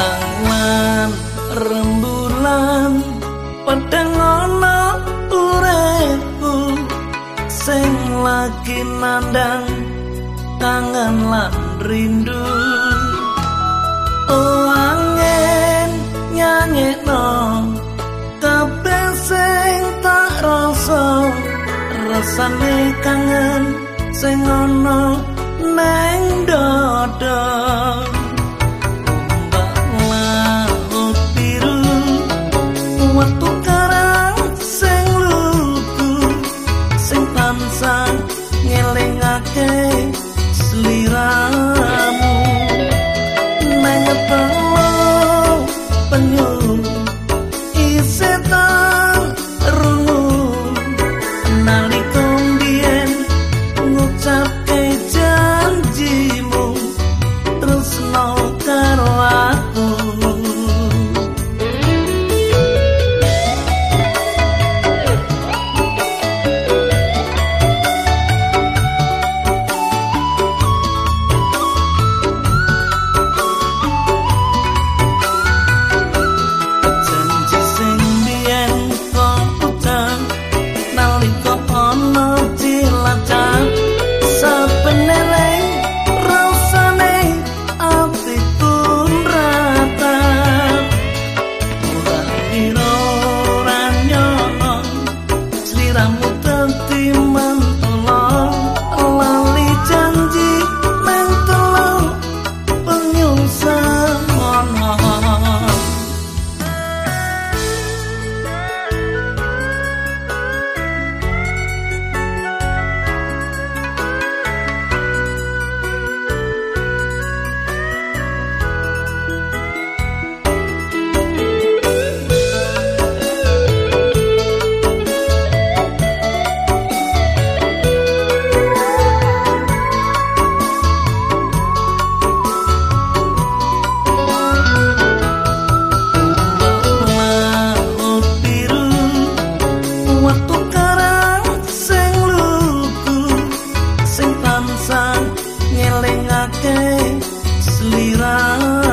bintang rembulan padang ana uripku sing lagi nandang kangen lan rindu. Oh angin nyanyi no sing tak rasa. Rasane kangen sing ana neng dodo tansah ngelingake ake selirang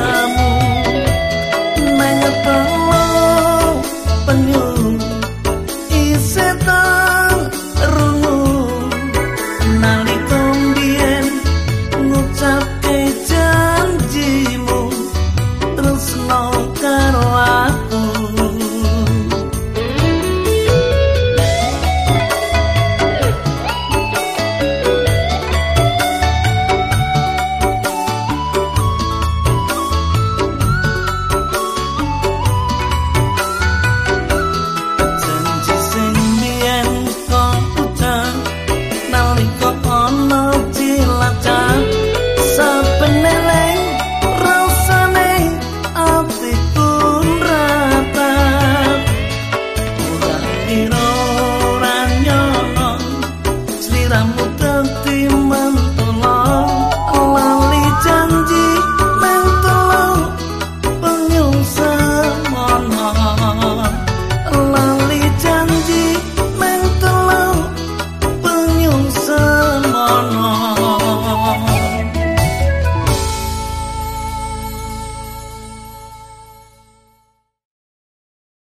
啊。